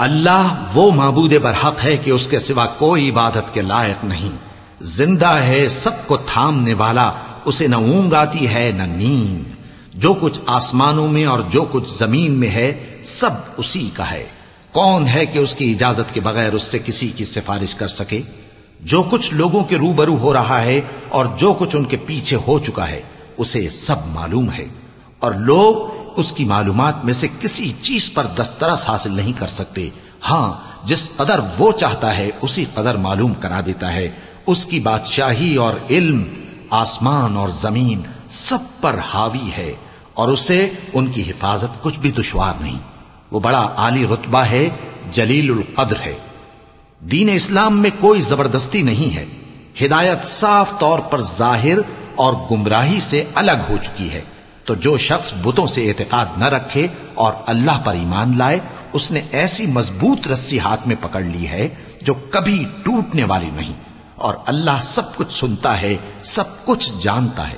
अल्लाह वो माबूद बरहक है कि उसके सिवा कोई इबादत के लायक नहीं जिंदा है सबको थामने वाला उसे न ऊंग आती है न नींद जो कुछ आसमानों में और जो कुछ ज़मीन में है, सब उसी का है। कौन है कि उसकी इजाज़त के बगैर उससे किसी की सिफारिश कर सके? जो कुछ लोगों के रूबरू हो रहा है और जो कुछ उनके पीछे हो चुका है, उसे सब मालूम है। और लोग उसकी मालूम में से किसी चीज़ पर दस्तरस हासिल नहीं कर सकते। हाँ, जिस कदर वो चाहता है, उसी कदर मालूम करा देता है। उसकी बादशाही और इल्म, आसमान और ज़मीन सब पर हावी है और उसे उनकी हिफाजत कुछ भी दुश्वार नहीं। वो बड़ा आली रुतबा है जलील कद्र है। दीन इस्लाम में कोई ज़बरदस्ती नहीं है। हिदायत साफ़ तौर पर ज़ाहिर और गुमराही से अलग हो चुकी है। तो जो शख्स बुतों से एतकाद न रखे और अल्लाह पर ईमान लाए, उसने ऐसी मज़बूत रस्सी हाथ में पकड़ ली है जो कभी टूटने वाली नहीं। और अल्लाह सब कुछ सुनता है, सब कुछ जानता है।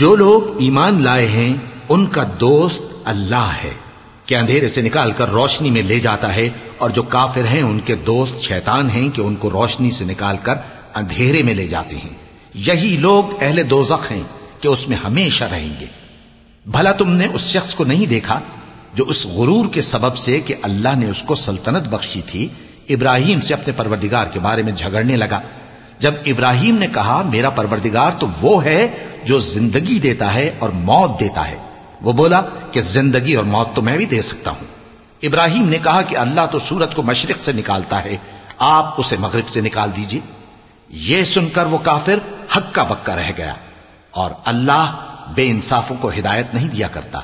जो लोग ईमान लाए हैं उनका दोस्त अल्लाह है कि अंधेरे से निकालकर रोशनी में ले जाता है और जो काफिर हैं उनके दोस्त शैतान हैं कि उनको रोशनी से निकालकर अंधेरे में ले जाते हैं यही लोग अहले दोजख हैं कि उसमें हमेशा रहेंगे भला तुमने उस शख्स को नहीं देखा जो उस गुरूर के सबब से कि अल्लाह ने उसको सल्तनत बख्शी थी इब्राहिम से अपने परवरदिगार के बारे में झगड़ने लगा। जब इब्राहिम ने कहा, मेरा परवरदिगार तो वो है जो ज़िंदगी देता है और मौत देता है। वो बोला, कि ज़िंदगी और मौत तो मैं भी दे सकता हूँ। इब्राहिम ने कहा कि अल्लाह तो सूरज को मशरक से निकालता है। आप उसे मगरिब से निकाल दीजिए। यह सुनकर वो काफिर हक्का बक्का रह गया और अल्लाह बे इंसाफों को हिदायत नहीं दिया करता।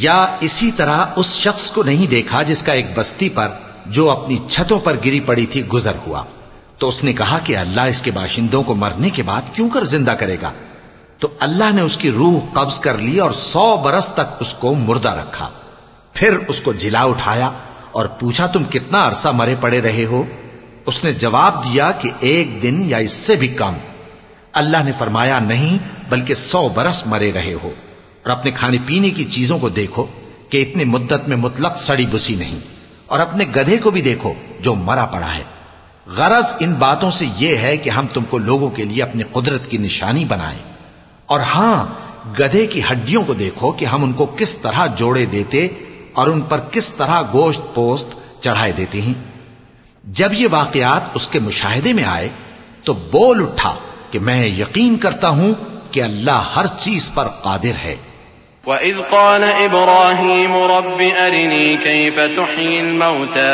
या इसी तरह उस शख्स को नहीं देखा जिसका एक बस्ती पर जो अपनी छतों पर गिरी पड़ी थी गुजर हुआ तो उसने कहा कि अल्लाह इसके बाशिंदों को मरने के बाद क्यों कर जिंदा करेगा तो अल्लाह ने उसकी रूह कब्ज कर ली और सौ बरस तक उसको मुर्दा रखा। फिर उसको जिला उठाया और पूछा, तुम कितना अरसा मरे पड़े रहे हो? उसने जवाब दिया कि एक दिन या इससे भी कम। अल्लाह ने फरमाया, नहीं, बल्कि सौ बरस मरे रहे हो। और अपने खाने पीने की चीज़ों को देखो कि इतनी मुद्दत में मुतलक सड़ी बुसी नहीं। और अपने गधे को भी देखो जो मरा पड़ा है। गरज इन बातों से यह है कि हम तुमको लोगों के लिए अपनी कुदरत की निशानी बनाएँ। और हाँ, गधे की हड्डियों को देखो कि हम उनको किस तरह जोड़े देते और उन पर किस तरह गोश्त पोस्त चढ़ाए देते हैं। जब ये वाकयात उसके मुशाहिदे में आए तो बोल उठा कि मैं यकीन करता हूँ कि अल्लाह हर चीज़ पर कादिर है। वइज़ क़ाल इब्राहीम रब्बि अरिनी कैफ तुहील मौता।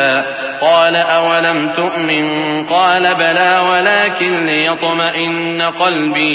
क़ाल अवलम तुअमिन क़ाल बला वलाकिन लियत्मइन्न क़ल्बी।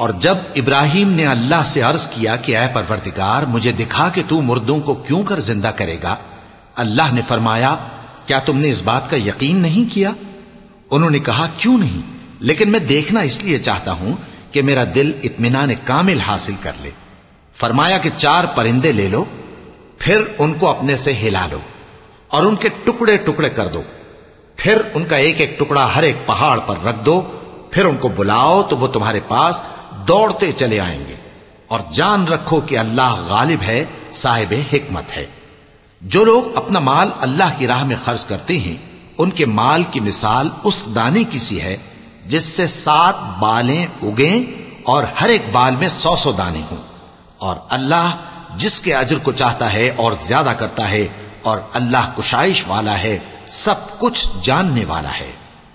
और जब इब्राहिम ने अल्लाह से अर्ज किया कि अय परवरदिगार मुझे दिखा कि तू मुर्दों को क्यों कर जिंदा करेगा अल्लाह ने फरमाया क्या तुमने इस बात का यकीन नहीं किया? उन्होंने कहा, क्यों नहीं? लेकिन मैं देखना इसलिए चाहता हूँ कि मेरा दिल इतमान कामिल हासिल कर ले। फरमाया कि चार परिंदे ले लो, फिर उनको अपने से हिला लो और उनके टुकड़े टुकड़े कर दो। फिर उनका एक एक टुकड़ा हर एक पहाड़ पर रख दो। फिर उनको बुलाओ तो वो तुम्हारे पास दौड़ते चले आएँगे। और जान रखो कि अल्लाह गालिब है, साहिब हिकमत है। जो लोग अपना माल अल्लाह की राह में खर्च करते हैं उनके माल की मिसाल उस दाने की सी है जिससे सात बालें उगे और हर एक बाल में सौ सौ दाने हों और अल्लाह जिसके अजर को चाहता है और ज्यादा करता है और अल्लाह कुशाइश वाला है सब कुछ जानने वाला है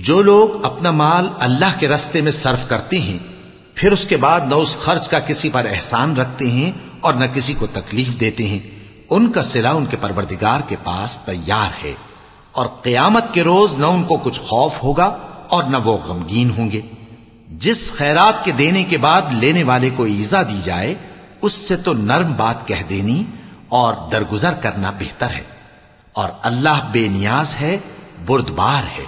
जो लोग अपना माल अल्लाह के रस्ते में सर्फ करते हैं, फिर उसके बाद न उस खर्च का किसी पर एहसान रखते हैं और न किसी को तकलीफ़ देते हैं। उनका सिला उनके परवरदिगार के पास तैयार है और कयामत के रोज न उनको कुछ खौफ होगा और न वो गमगीन होंगे। जिस खैरात के देने के बाद लेने वाले को ईजा दी जाए, उससे तो नर्म बात कह देनी और दरगुजर करना बेहतर है। और अल्लाह बेनियाज है, बुरदबार है।